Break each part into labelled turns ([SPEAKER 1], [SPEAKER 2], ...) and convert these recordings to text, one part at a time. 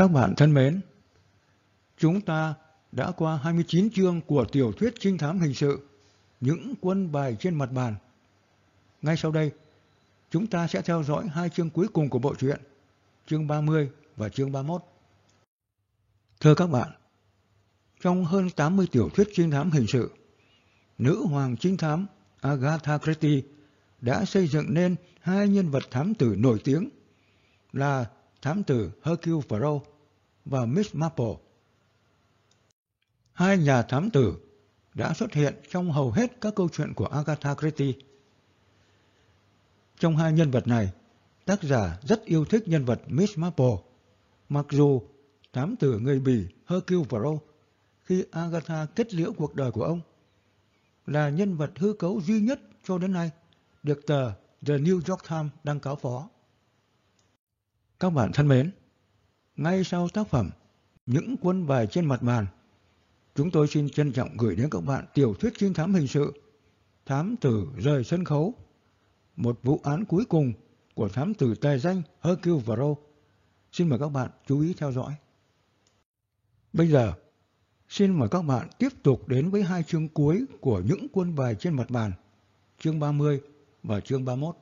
[SPEAKER 1] Các bạn thân mến, chúng ta đã qua 29 chương của tiểu thuyết trinh thám hình sự Những quân bài trên mặt bàn. Ngay sau đây, chúng ta sẽ theo dõi hai chương cuối cùng của bộ truyện, chương 30 và chương 31. Thưa các bạn, trong hơn 80 tiểu thuyết trinh thám hình sự, nữ hoàng trinh thám Agatha Christie đã xây dựng nên hai nhân vật thám tử nổi tiếng là thám tử Hercule Poirot và Miss Marple. Hai nhà thám tử đã xuất hiện trong hầu hết các câu chuyện của Agatha Christie. Trong hai nhân vật này, tác giả rất yêu thích nhân vật Miss Marple, mặc dù thám tử người Bỉ Hercule Poirot khi Agatha kết liễu cuộc đời của ông là nhân vật hư cấu duy nhất cho đến nay được tờ The New York Times đăng cáo phó. Các bạn thân mến, ngay sau tác phẩm Những quân bài trên mặt bàn, chúng tôi xin trân trọng gửi đến các bạn tiểu thuyết trinh thám hình sự Thám tử rời sân khấu, một vụ án cuối cùng của thám tử tài danh Hercule Poirot. Xin mời các bạn chú ý theo dõi. Bây giờ, xin mời các bạn tiếp tục đến với hai chương cuối của những quân bài trên mặt bàn, chương 30 và chương 31.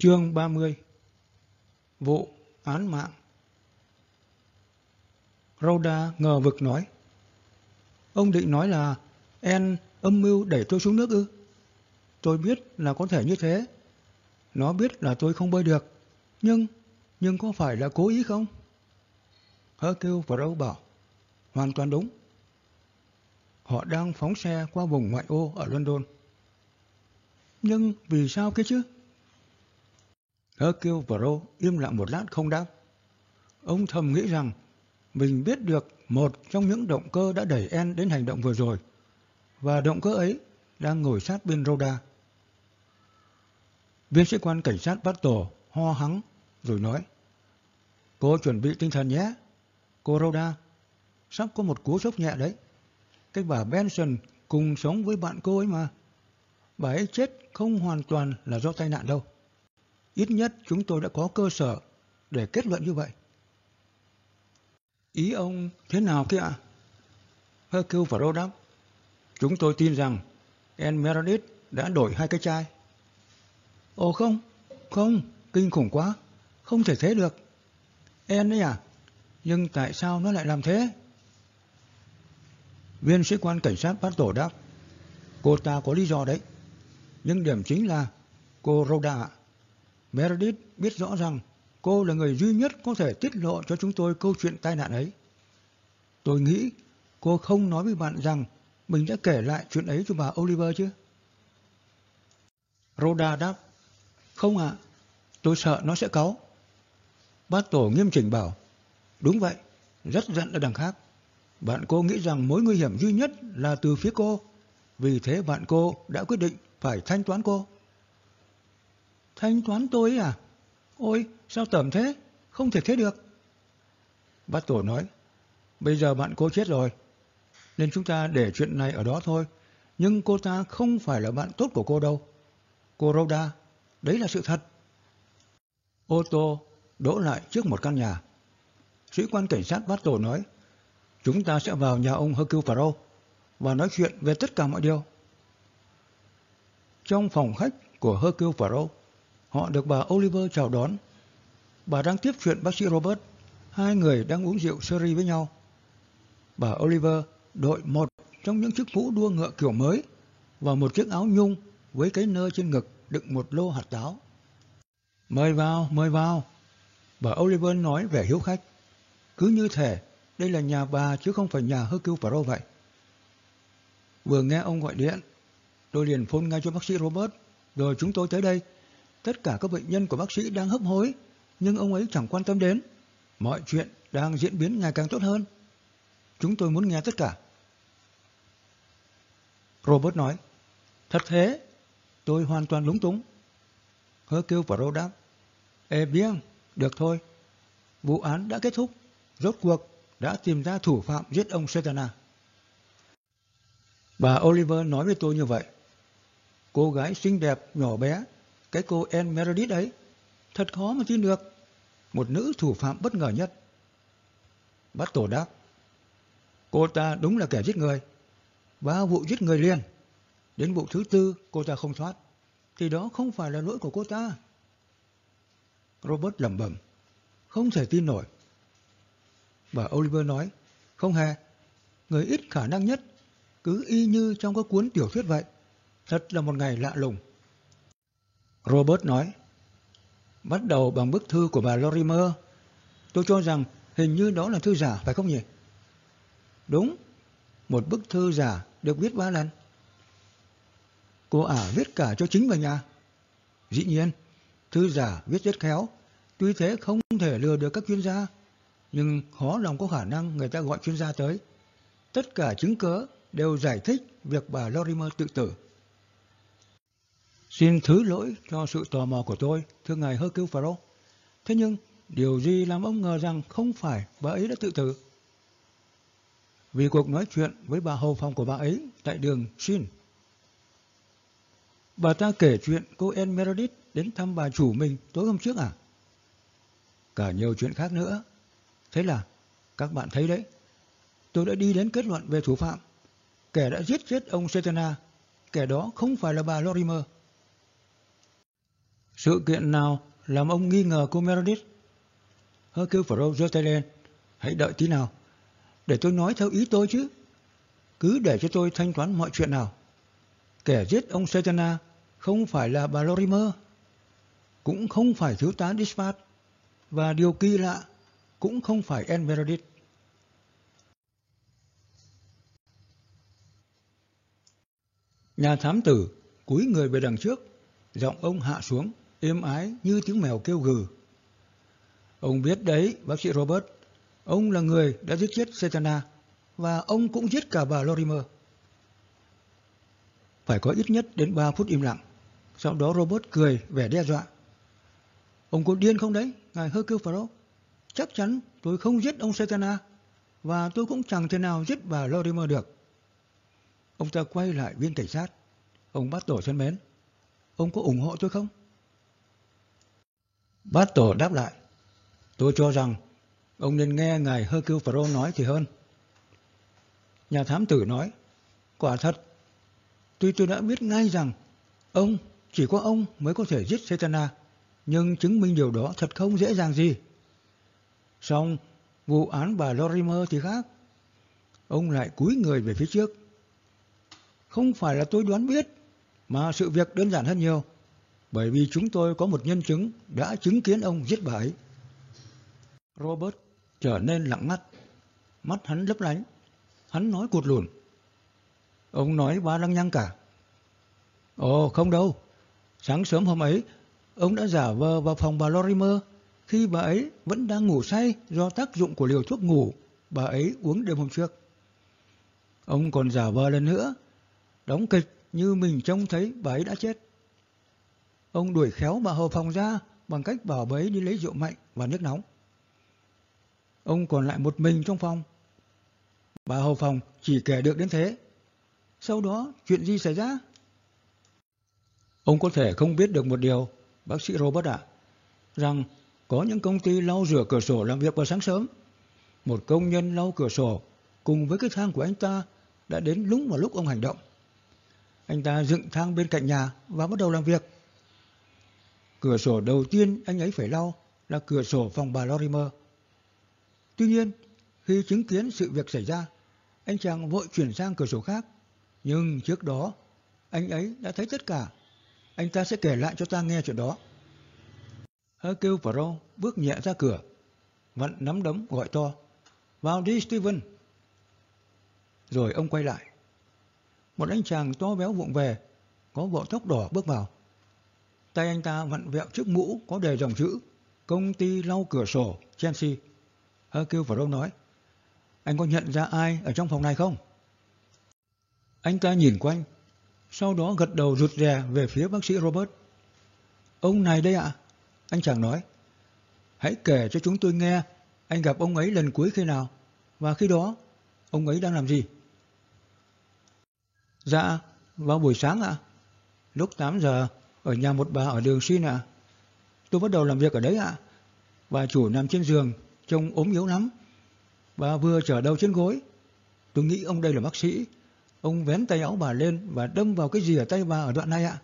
[SPEAKER 1] Chương 30 Vụ án mạng Rhoda ngờ vực nói Ông định nói là En âm mưu đẩy tôi xuống nước ư? Tôi biết là có thể như thế. Nó biết là tôi không bơi được. Nhưng, nhưng có phải là cố ý không? Hơ kêu và râu bảo, hoàn toàn đúng. Họ đang phóng xe qua vùng ngoại ô ở London. Nhưng vì sao kia chứ? Hercule Poirot im lặng một lát không đáp. Ông thầm nghĩ rằng mình biết được một trong những động cơ đã đẩy En đến hành động vừa rồi. Và động cơ ấy đang ngồi sát bên Rhoda. Viên sĩ quan cảnh sát bắt tổ ho hắng rồi nói Cô chuẩn bị tinh thần nhé. Cô Rhoda, sắp có một cú sốc nhẹ đấy. Cái bà Benson cùng sống với bạn cô ấy mà. Bà ấy chết không hoàn toàn là do tai nạn đâu. Ít nhất chúng tôi đã có cơ sở để kết luận như vậy. Ý ông thế nào kia ạ? Hercule và đáp. Chúng tôi tin rằng En Meredith đã đổi hai cái chai. Ồ không, không, kinh khủng quá, không thể thế được. En đấy à? Nhưng tại sao nó lại làm thế? Viên sĩ quan cảnh sát bắt tổ đáp. Cô ta có lý do đấy. Nhưng điểm chính là cô Rhoda Meredith biết rõ rằng cô là người duy nhất có thể tiết lộ cho chúng tôi câu chuyện tai nạn ấy. Tôi nghĩ cô không nói với bạn rằng mình đã kể lại chuyện ấy cho bà Oliver chứ? Rhoda đáp. Không ạ, tôi sợ nó sẽ cáu. Bác tổ nghiêm chỉnh bảo, đúng vậy, rất giận ở đằng khác. Bạn cô nghĩ rằng mối nguy hiểm duy nhất là từ phía cô, vì thế bạn cô đã quyết định phải thanh toán cô. Thanh toán tôi à? Ôi, sao tẩm thế? Không thể thế được. Bát tổ nói, bây giờ bạn cô chết rồi, nên chúng ta để chuyện này ở đó thôi. Nhưng cô ta không phải là bạn tốt của cô đâu. Cô Rhoda Đấy là sự thật. Ô tô đỗ lại trước một căn nhà. Sĩ quan cảnh sát bắt tổ nói, chúng ta sẽ vào nhà ông Hercule Poirot và nói chuyện về tất cả mọi điều. Trong phòng khách của Hercule Poirot, họ được bà Oliver chào đón. Bà đang tiếp chuyện bác sĩ Robert, hai người đang uống rượu sherry với nhau. Bà Oliver đội một trong những chiếc mũ đua ngựa kiểu mới và một chiếc áo nhung với cái nơ trên ngực đựng một lô hạt táo. Mời vào, mời vào. Bà Oliver nói vẻ hiếu khách. Cứ như thể đây là nhà bà chứ không phải nhà Hercule Poirot vậy. Vừa nghe ông gọi điện, tôi liền phone ngay cho bác sĩ Robert, rồi chúng tôi tới đây. Tất cả các bệnh nhân của bác sĩ đang hấp hối, nhưng ông ấy chẳng quan tâm đến. Mọi chuyện đang diễn biến ngày càng tốt hơn. Chúng tôi muốn nghe tất cả. Robert nói, thật thế, Tôi hoàn toàn lúng túng. Hơ kêu Pro đáp. Ê bien, được thôi. Vụ án đã kết thúc, rốt cuộc đã tìm ra thủ phạm giết ông Setana. Bà Oliver nói với tôi như vậy. Cô gái xinh đẹp, nhỏ bé, cái cô Anne Meredith ấy, thật khó mà tin được. Một nữ thủ phạm bất ngờ nhất. Bắt tổ đáp. Cô ta đúng là kẻ giết người. Ba vụ giết người liền. Đến vụ thứ tư cô ta không thoát. Thì đó không phải là lỗi của cô ta. Robert lẩm bẩm. Không thể tin nổi. Bà Oliver nói. Không hề. Người ít khả năng nhất. Cứ y như trong các cuốn tiểu thuyết vậy. Thật là một ngày lạ lùng. Robert nói. Bắt đầu bằng bức thư của bà Lorimer. Tôi cho rằng hình như đó là thư giả, phải không nhỉ? Đúng, một bức thư giả được viết ba lần. Cô ả viết cả cho chính mình à? Dĩ nhiên, thư giả viết rất khéo, tuy thế không thể lừa được các chuyên gia, nhưng khó lòng có khả năng người ta gọi chuyên gia tới. Tất cả chứng cớ đều giải thích việc bà Lorimer tự tử. Xin thứ lỗi cho sự tò mò của tôi, thưa ngài Hercule Poirot. Thế nhưng, điều gì làm ông ngờ rằng không phải bà ấy đã tự tử? Vì cuộc nói chuyện với bà hầu phòng của bà ấy tại đường Shin. Bà ta kể chuyện cô Anne Meredith đến thăm bà chủ mình tối hôm trước à? Cả nhiều chuyện khác nữa. Thế là, các bạn thấy đấy, tôi đã đi đến kết luận về thủ phạm. Kẻ đã giết chết ông Setana, kẻ đó không phải là bà Lorimer. Sự kiện nào làm ông nghi ngờ cô Meredith? Hercule râu, giơ tay lên. Hãy đợi tí nào. Để tôi nói theo ý tôi chứ. Cứ để cho tôi thanh toán mọi chuyện nào. Kẻ giết ông Setana không phải là bà Lorimer. Cũng không phải thiếu tá Dispatch. Và điều kỳ lạ cũng không phải Anne Meredith. Nhà thám tử cúi người về đằng trước, giọng ông hạ xuống êm ái như tiếng mèo kêu gừ. Ông biết đấy, bác sĩ Robert, ông là người đã giết chết Setana và ông cũng giết cả bà Lorimer. Phải có ít nhất đến 3 phút im lặng. Sau đó Robert cười vẻ đe dọa. Ông có điên không đấy, ngài Hercule Poirot? Chắc chắn tôi không giết ông Setana và tôi cũng chẳng thể nào giết bà Lorimer được. Ông ta quay lại viên cảnh sát. Ông bắt tổ chân mến. Ông có ủng hộ tôi không? Bát Tổ đáp lại, tôi cho rằng ông nên nghe ngài Hercule Poirot nói thì hơn. Nhà thám tử nói, quả thật, tuy tôi đã biết ngay rằng ông, chỉ có ông mới có thể giết Setana, nhưng chứng minh điều đó thật không dễ dàng gì. Xong, vụ án bà Lorimer thì khác. Ông lại cúi người về phía trước. Không phải là tôi đoán biết, mà sự việc đơn giản hơn nhiều bởi vì chúng tôi có một nhân chứng đã chứng kiến ông giết bà ấy. Robert trở nên lặng mắt, mắt hắn lấp lánh, hắn nói cụt lùn. Ông nói ba lăng nhăng cả. Ồ, không đâu. Sáng sớm hôm ấy, ông đã giả vờ vào phòng bà Lorimer khi bà ấy vẫn đang ngủ say do tác dụng của liều thuốc ngủ bà ấy uống đêm hôm trước. Ông còn giả vờ lần nữa, đóng kịch như mình trông thấy bà ấy đã chết. Ông đuổi khéo bà hầu Phòng ra bằng cách bảo bấy đi lấy rượu mạnh và nước nóng. Ông còn lại một mình trong phòng. Bà hầu Phòng chỉ kể được đến thế. Sau đó chuyện gì xảy ra? Ông có thể không biết được một điều, bác sĩ Robert ạ, rằng có những công ty lau rửa cửa sổ làm việc vào sáng sớm. Một công nhân lau cửa sổ cùng với cái thang của anh ta đã đến đúng vào lúc ông hành động. Anh ta dựng thang bên cạnh nhà và bắt đầu làm việc. Cửa sổ đầu tiên anh ấy phải lau là cửa sổ phòng bà Lorimer. Tuy nhiên, khi chứng kiến sự việc xảy ra, anh chàng vội chuyển sang cửa sổ khác. Nhưng trước đó, anh ấy đã thấy tất cả. Anh ta sẽ kể lại cho ta nghe chuyện đó. Hercule Poirot bước nhẹ ra cửa, vặn nắm đấm gọi to. Vào đi Steven. Rồi ông quay lại. Một anh chàng to béo vụng về, có bộ tóc đỏ bước vào. Tay anh ta vặn vẹo chiếc mũ có đề dòng chữ Công ty lau cửa sổ Chelsea. Hercule Poirot nói Anh có nhận ra ai ở trong phòng này không? Anh ta nhìn quanh sau đó gật đầu rụt rè về phía bác sĩ Robert. Ông này đây ạ, anh chàng nói. Hãy kể cho chúng tôi nghe anh gặp ông ấy lần cuối khi nào và khi đó ông ấy đang làm gì? Dạ, vào buổi sáng ạ. Lúc 8 giờ ở nhà một bà ở đường Xin ạ. Tôi bắt đầu làm việc ở đấy ạ. Bà chủ nằm trên giường, trông ốm yếu lắm. Bà vừa trở đầu trên gối. Tôi nghĩ ông đây là bác sĩ. Ông vén tay áo bà lên và đâm vào cái gì ở tay bà ở đoạn này ạ.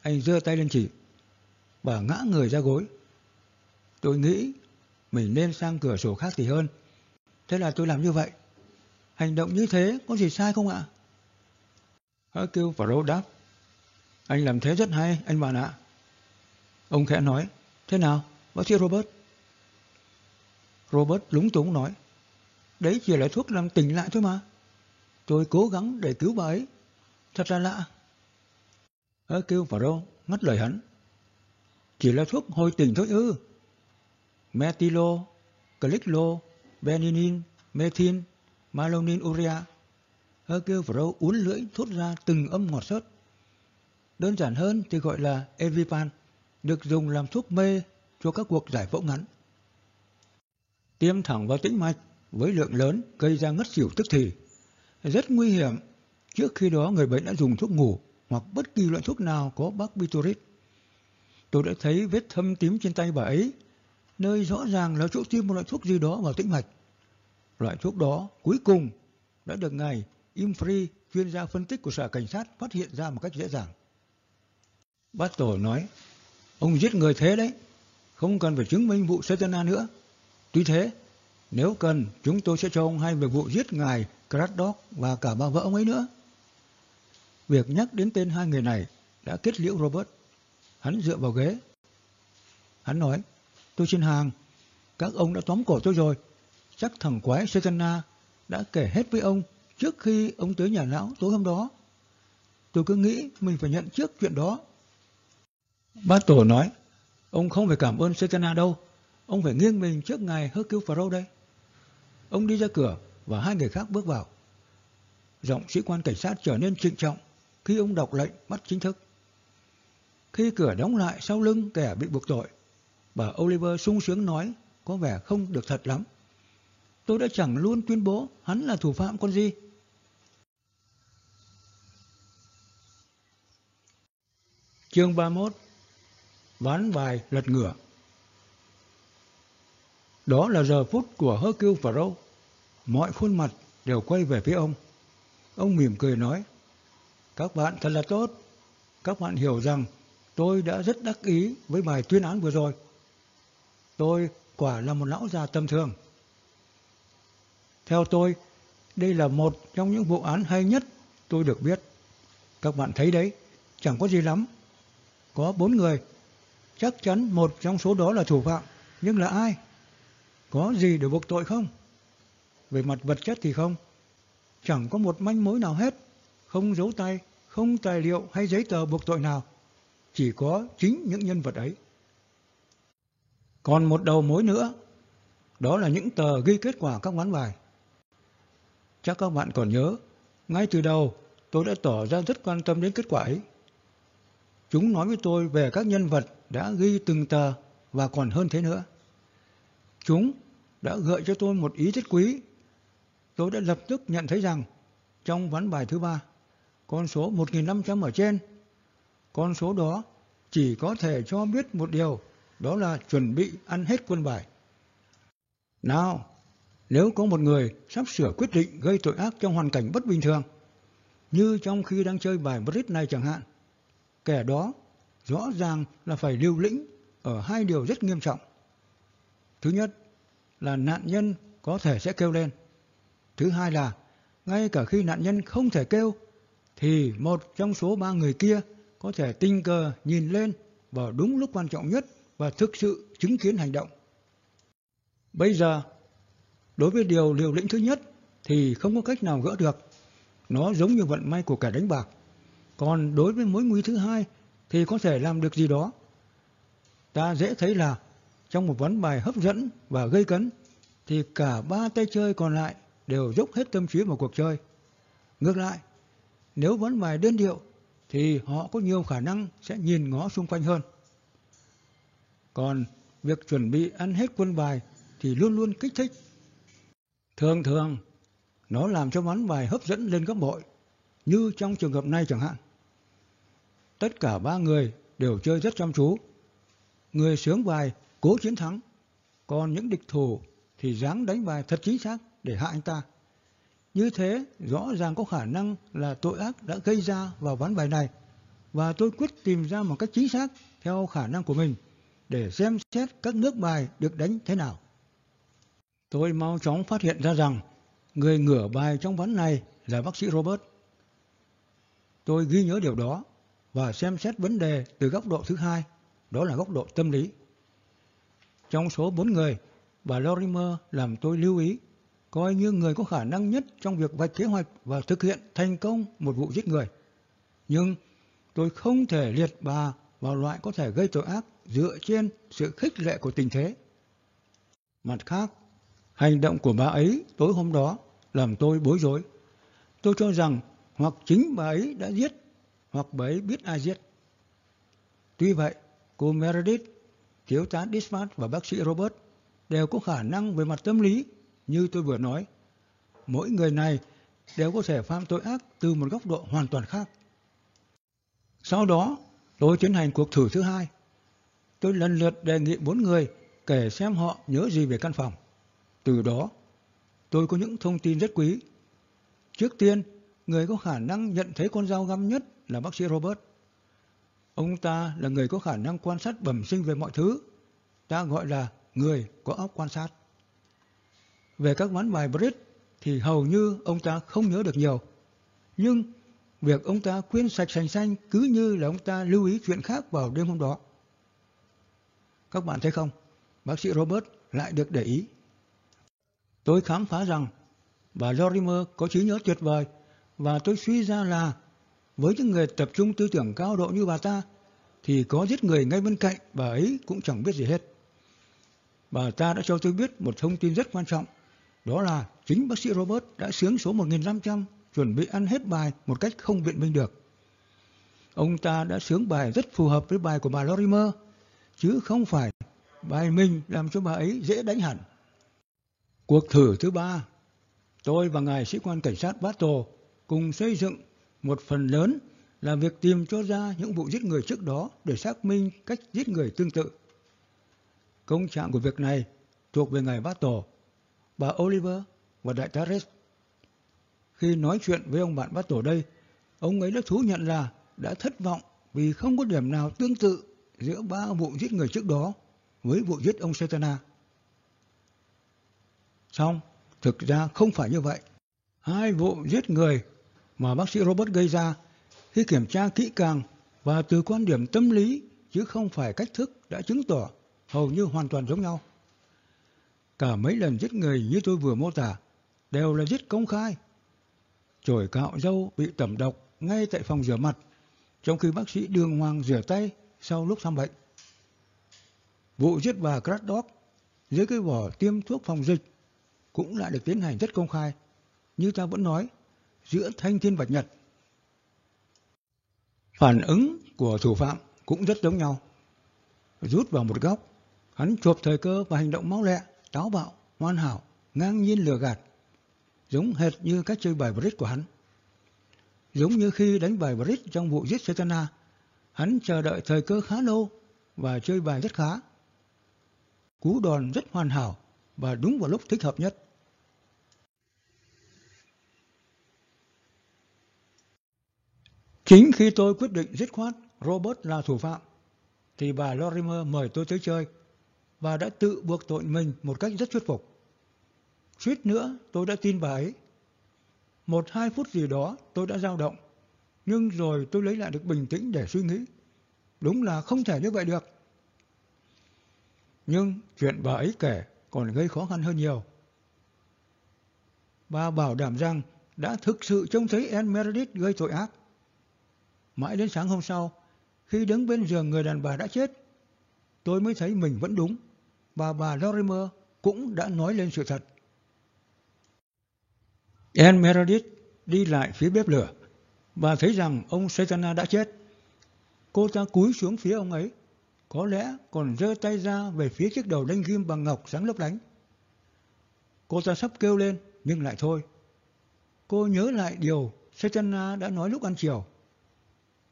[SPEAKER 1] Anh giơ tay lên chỉ. Bà ngã người ra gối. Tôi nghĩ mình nên sang cửa sổ khác thì hơn. Thế là tôi làm như vậy. Hành động như thế có gì sai không ạ? Hercule Poirot đáp. Anh làm thế rất hay, anh bạn ạ. Ông khẽ nói, thế nào, bác sĩ Robert? Robert lúng túng nói, đấy chỉ là thuốc làm tỉnh lại thôi mà. Tôi cố gắng để cứu bà ấy. Thật là lạ. Ơ kêu vào đâu, ngắt lời hắn. Chỉ là thuốc hồi tỉnh thôi ư. Metilo, Cliclo, Beninin, Methin, Malonin urea. Ơ kêu vào đâu uốn lưỡi thốt ra từng âm ngọt sớt. Đơn giản hơn thì gọi là Evipan, được dùng làm thuốc mê cho các cuộc giải phẫu ngắn. Tiêm thẳng vào tĩnh mạch với lượng lớn gây ra ngất xỉu tức thì. Rất nguy hiểm, trước khi đó người bệnh đã dùng thuốc ngủ hoặc bất kỳ loại thuốc nào có barbiturate. Tôi đã thấy vết thâm tím trên tay bà ấy, nơi rõ ràng là chỗ tiêm một loại thuốc gì đó vào tĩnh mạch. Loại thuốc đó cuối cùng đã được ngài Imfree, chuyên gia phân tích của sở cảnh sát, phát hiện ra một cách dễ dàng. Bát Tổ nói, ông giết người thế đấy, không cần phải chứng minh vụ Satana nữa. Tuy thế, nếu cần, chúng tôi sẽ cho ông hay về vụ giết ngài Craddock và cả ba vợ ông ấy nữa. Việc nhắc đến tên hai người này đã kết liễu Robert. Hắn dựa vào ghế. Hắn nói, tôi xin hàng, các ông đã tóm cổ tôi rồi. Chắc thằng quái Satana đã kể hết với ông trước khi ông tới nhà lão tối hôm đó. Tôi cứ nghĩ mình phải nhận trước chuyện đó. Bát Tổ nói, ông không phải cảm ơn Setana đâu, ông phải nghiêng mình trước ngài Hercule Poirot đây. Ông đi ra cửa và hai người khác bước vào. Giọng sĩ quan cảnh sát trở nên trịnh trọng khi ông đọc lệnh bắt chính thức. Khi cửa đóng lại sau lưng kẻ bị buộc tội, bà Oliver sung sướng nói có vẻ không được thật lắm. Tôi đã chẳng luôn tuyên bố hắn là thủ phạm con gì. Chương 31 Ván bài lật ngửa Đó là giờ phút của Hercule Poirot. Mọi khuôn mặt đều quay về phía ông. Ông mỉm cười nói, Các bạn thật là tốt. Các bạn hiểu rằng tôi đã rất đắc ý với bài tuyên án vừa rồi. Tôi quả là một lão già tầm thường. Theo tôi, đây là một trong những vụ án hay nhất tôi được biết. Các bạn thấy đấy, chẳng có gì lắm. Có bốn người, chắc chắn một trong số đó là thủ phạm, nhưng là ai? Có gì để buộc tội không? Về mặt vật chất thì không. Chẳng có một manh mối nào hết, không dấu tay, không tài liệu hay giấy tờ buộc tội nào. Chỉ có chính những nhân vật ấy. Còn một đầu mối nữa, đó là những tờ ghi kết quả các ván bài. Chắc các bạn còn nhớ, ngay từ đầu tôi đã tỏ ra rất quan tâm đến kết quả ấy. Chúng nói với tôi về các nhân vật đã ghi từng tờ và còn hơn thế nữa. Chúng đã gợi cho tôi một ý rất quý. Tôi đã lập tức nhận thấy rằng trong ván bài thứ ba, con số 1.500 ở trên, con số đó chỉ có thể cho biết một điều, đó là chuẩn bị ăn hết quân bài. Nào, nếu có một người sắp sửa quyết định gây tội ác trong hoàn cảnh bất bình thường, như trong khi đang chơi bài Brit này chẳng hạn, kẻ đó rõ ràng là phải liều lĩnh ở hai điều rất nghiêm trọng. Thứ nhất là nạn nhân có thể sẽ kêu lên. Thứ hai là ngay cả khi nạn nhân không thể kêu, thì một trong số ba người kia có thể tình cờ nhìn lên vào đúng lúc quan trọng nhất và thực sự chứng kiến hành động. Bây giờ, Đối với điều liều lĩnh thứ nhất thì không có cách nào gỡ được. Nó giống như vận may của kẻ đánh bạc. Còn đối với mối nguy thứ hai thì có thể làm được gì đó. Ta dễ thấy là trong một ván bài hấp dẫn và gây cấn thì cả ba tay chơi còn lại đều dốc hết tâm trí vào cuộc chơi. Ngược lại, nếu ván bài đơn điệu thì họ có nhiều khả năng sẽ nhìn ngó xung quanh hơn. Còn việc chuẩn bị ăn hết quân bài thì luôn luôn kích thích. Thường thường, nó làm cho ván bài hấp dẫn lên gấp bội, như trong trường hợp này chẳng hạn. Tất cả ba người đều chơi rất chăm chú. Người sướng bài cố chiến thắng, còn những địch thủ thì dáng đánh bài thật chính xác để hạ anh ta. Như thế rõ ràng có khả năng là tội ác đã gây ra vào ván bài này và tôi quyết tìm ra một cách chính xác theo khả năng của mình để xem xét các nước bài được đánh thế nào. Tôi mau chóng phát hiện ra rằng người ngửa bài trong ván này là bác sĩ Robert. Tôi ghi nhớ điều đó và xem xét vấn đề từ góc độ thứ hai, đó là góc độ tâm lý. Trong số bốn người, bà Lorimer làm tôi lưu ý, coi như người có khả năng nhất trong việc vạch kế hoạch và thực hiện thành công một vụ giết người. Nhưng tôi không thể liệt bà vào loại có thể gây tội ác dựa trên sự khích lệ của tình thế. Mặt khác, hành động của bà ấy tối hôm đó làm tôi bối rối. Tôi cho rằng hoặc chính bà ấy đã giết, hoặc bấy biết ai giết. Tuy vậy, cô Meredith, thiếu tá Dismart và bác sĩ Robert đều có khả năng về mặt tâm lý như tôi vừa nói. Mỗi người này đều có thể phạm tội ác từ một góc độ hoàn toàn khác. Sau đó, tôi tiến hành cuộc thử thứ hai. Tôi lần lượt đề nghị bốn người kể xem họ nhớ gì về căn phòng. Từ đó, tôi có những thông tin rất quý. Trước tiên, người có khả năng nhận thấy con dao găm nhất là bác sĩ Robert. Ông ta là người có khả năng quan sát bẩm sinh về mọi thứ. Ta gọi là người có óc quan sát. Về các ván bài bridge thì hầu như ông ta không nhớ được nhiều. Nhưng việc ông ta quên sạch sành xanh cứ như là ông ta lưu ý chuyện khác vào đêm hôm đó. Các bạn thấy không? Bác sĩ Robert lại được để ý. Tôi khám phá rằng bà Lorimer có trí nhớ tuyệt vời và tôi suy ra là với những người tập trung tư tưởng cao độ như bà ta thì có giết người ngay bên cạnh bà ấy cũng chẳng biết gì hết. Bà ta đã cho tôi biết một thông tin rất quan trọng đó là chính bác sĩ Robert đã sướng số 1500 chuẩn bị ăn hết bài một cách không biện minh được. Ông ta đã sướng bài rất phù hợp với bài của bà Lorimer, chứ không phải bài mình làm cho bà ấy dễ đánh hẳn. Cuộc thử thứ ba, tôi và ngài sĩ quan cảnh sát Battle cùng xây dựng một phần lớn là việc tìm cho ra những vụ giết người trước đó để xác minh cách giết người tương tự. Công trạng của việc này thuộc về ngài Bát Tổ, bà Oliver và đại tá Rest. Khi nói chuyện với ông bạn Bát Tổ đây, ông ấy đã thú nhận là đã thất vọng vì không có điểm nào tương tự giữa ba vụ giết người trước đó với vụ giết ông Setana. Xong, thực ra không phải như vậy. Hai vụ giết người mà bác sĩ Robert gây ra khi kiểm tra kỹ càng và từ quan điểm tâm lý chứ không phải cách thức đã chứng tỏ hầu như hoàn toàn giống nhau. Cả mấy lần giết người như tôi vừa mô tả đều là giết công khai. Chổi cạo dâu bị tẩm độc ngay tại phòng rửa mặt, trong khi bác sĩ đường hoàng rửa tay sau lúc thăm bệnh. Vụ giết bà Craddock dưới cái vỏ tiêm thuốc phòng dịch cũng lại được tiến hành rất công khai. Như ta vẫn nói, giữa thanh thiên và nhật. Phản ứng của thủ phạm cũng rất giống nhau. Rút vào một góc, hắn chộp thời cơ và hành động máu lẹ, táo bạo, hoàn hảo, ngang nhiên lừa gạt, giống hệt như cách chơi bài bridge của hắn. Giống như khi đánh bài bridge trong vụ giết Satana, hắn chờ đợi thời cơ khá lâu và chơi bài rất khá. Cú đòn rất hoàn hảo và đúng vào lúc thích hợp nhất. Chính khi tôi quyết định dứt khoát Robert là thủ phạm, thì bà Lorimer mời tôi tới chơi và đã tự buộc tội mình một cách rất thuyết phục. Suýt nữa tôi đã tin bà ấy. Một hai phút gì đó tôi đã dao động, nhưng rồi tôi lấy lại được bình tĩnh để suy nghĩ. Đúng là không thể như vậy được. Nhưng chuyện bà ấy kể còn gây khó khăn hơn nhiều. Bà bảo đảm rằng đã thực sự trông thấy Anne Meredith gây tội ác. Mãi đến sáng hôm sau, khi đứng bên giường người đàn bà đã chết, tôi mới thấy mình vẫn đúng và bà Lorimer cũng đã nói lên sự thật. Anne Meredith đi lại phía bếp lửa và thấy rằng ông Satana đã chết. Cô ta cúi xuống phía ông ấy, có lẽ còn giơ tay ra về phía chiếc đầu đánh ghim bằng ngọc sáng lấp lánh. Cô ta sắp kêu lên, nhưng lại thôi. Cô nhớ lại điều Satana đã nói lúc ăn chiều.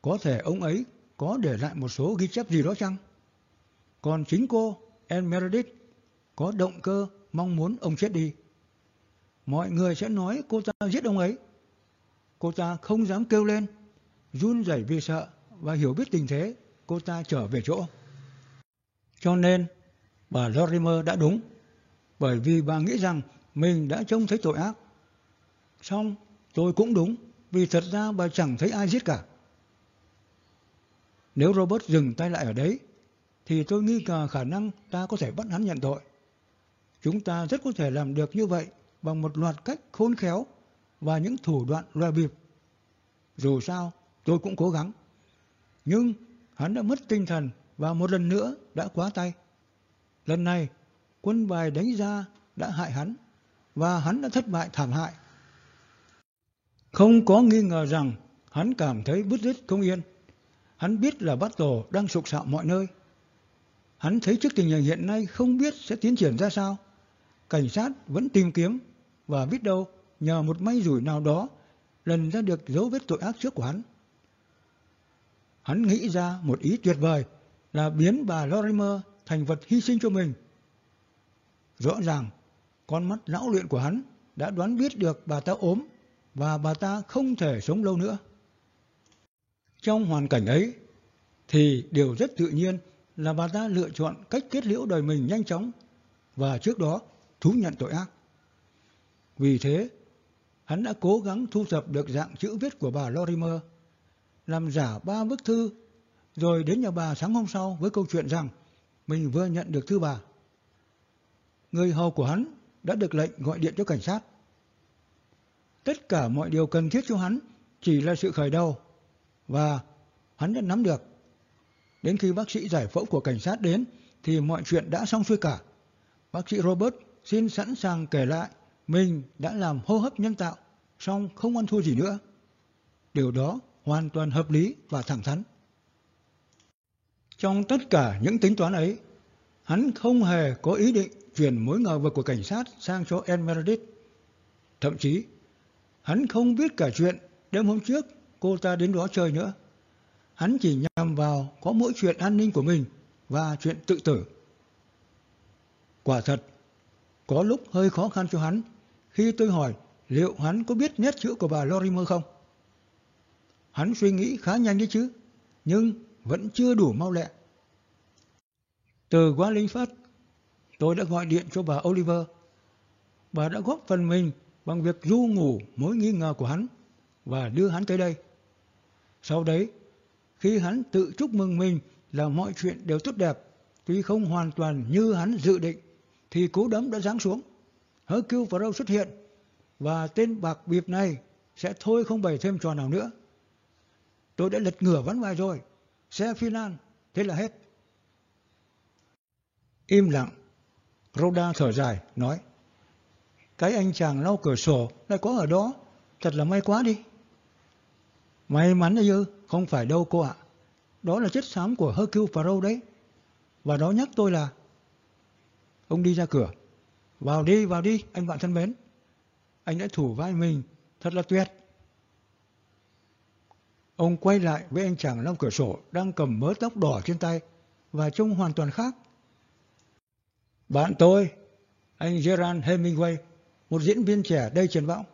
[SPEAKER 1] Có thể ông ấy có để lại một số ghi chép gì đó chăng? Còn chính cô, Anne Meredith, có động cơ mong muốn ông chết đi. Mọi người sẽ nói cô ta giết ông ấy. Cô ta không dám kêu lên, run rẩy vì sợ và hiểu biết tình thế, cô ta trở về chỗ. Cho nên, bà Lorimer đã đúng, bởi vì bà nghĩ rằng mình đã trông thấy tội ác. Xong, tôi cũng đúng, vì thật ra bà chẳng thấy ai giết cả. Nếu Robert dừng tay lại ở đấy, thì tôi nghi ngờ khả năng ta có thể bắt hắn nhận tội. Chúng ta rất có thể làm được như vậy bằng một loạt cách khôn khéo và những thủ đoạn loa bịp. Dù sao, tôi cũng cố gắng. Nhưng hắn đã mất tinh thần và một lần nữa đã quá tay. Lần này, quân bài đánh ra đã hại hắn và hắn đã thất bại thảm hại. Không có nghi ngờ rằng hắn cảm thấy bứt rứt không yên. Hắn biết là bắt tổ đang sục sạo mọi nơi. Hắn thấy trước tình hình hiện nay không biết sẽ tiến triển ra sao. Cảnh sát vẫn tìm kiếm và biết đâu nhờ một may rủi nào đó lần ra được dấu vết tội ác trước của hắn. Hắn nghĩ ra một ý tuyệt vời là biến bà Lorimer thành vật hy sinh cho mình. Rõ ràng, con mắt lão luyện của hắn đã đoán biết được bà ta ốm và bà ta không thể sống lâu nữa. Trong hoàn cảnh ấy, thì điều rất tự nhiên là bà ta lựa chọn cách kết liễu đời mình nhanh chóng và trước đó thú nhận tội ác. Vì thế, hắn đã cố gắng thu thập được dạng chữ viết của bà Lorimer, làm giả ba bức thư, rồi đến nhà bà sáng hôm sau với câu chuyện rằng mình vừa nhận được thư bà. Người hầu của hắn đã được lệnh gọi điện cho cảnh sát. Tất cả mọi điều cần thiết cho hắn chỉ là sự khởi đầu và hắn đã nắm được. Đến khi bác sĩ giải phẫu của cảnh sát đến thì mọi chuyện đã xong xuôi cả. Bác sĩ Robert xin sẵn sàng kể lại mình đã làm hô hấp nhân tạo, song không ăn thua gì nữa. Điều đó hoàn toàn hợp lý và thẳng thắn. Trong tất cả những tính toán ấy, hắn không hề có ý định chuyển mối ngờ vực của cảnh sát sang cho Anne Meredith. Thậm chí, hắn không biết cả chuyện đêm hôm trước cô ta đến đó chơi nữa. Hắn chỉ nhằm vào có mỗi chuyện an ninh của mình và chuyện tự tử. Quả thật, có lúc hơi khó khăn cho hắn khi tôi hỏi liệu hắn có biết nét chữ của bà Lorimer không. Hắn suy nghĩ khá nhanh đấy chứ, nhưng vẫn chưa đủ mau lẹ. Từ quá linh phát, tôi đã gọi điện cho bà Oliver. Bà đã góp phần mình bằng việc du ngủ mối nghi ngờ của hắn và đưa hắn tới đây. Sau đấy, khi hắn tự chúc mừng mình là mọi chuyện đều tốt đẹp, tuy không hoàn toàn như hắn dự định, thì cú đấm đã giáng xuống. Hercule Poirot xuất hiện và tên bạc biệp này sẽ thôi không bày thêm trò nào nữa. Tôi đã lật ngửa ván bài rồi, xe phi nan, thế là hết. Im lặng, Roda thở dài, nói Cái anh chàng lau cửa sổ lại có ở đó, thật là may quá đi. May mắn đấy chứ, không phải đâu cô ạ. Đó là chất xám của Hercule Poirot đấy. Và đó nhắc tôi là... Ông đi ra cửa. Vào đi, vào đi, anh bạn thân mến. Anh đã thủ vai mình, thật là tuyệt. Ông quay lại với anh chàng lau cửa sổ đang cầm mớ tóc đỏ trên tay và trông hoàn toàn khác. Bạn tôi, anh Gerard Hemingway, một diễn viên trẻ đầy triển vọng.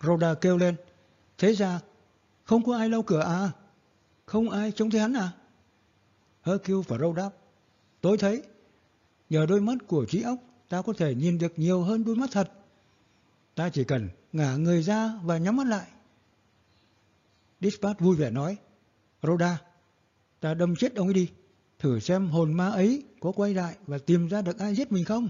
[SPEAKER 1] Rhoda kêu lên, thế ra không có ai lau cửa à? Không ai trông thấy hắn à? Hercule và Râu đáp, tôi thấy, nhờ đôi mắt của trí óc ta có thể nhìn được nhiều hơn đôi mắt thật. Ta chỉ cần ngả người ra và nhắm mắt lại. Dispatch vui vẻ nói, Rhoda, ta đâm chết ông ấy đi, thử xem hồn ma ấy có quay lại và tìm ra được ai giết mình không.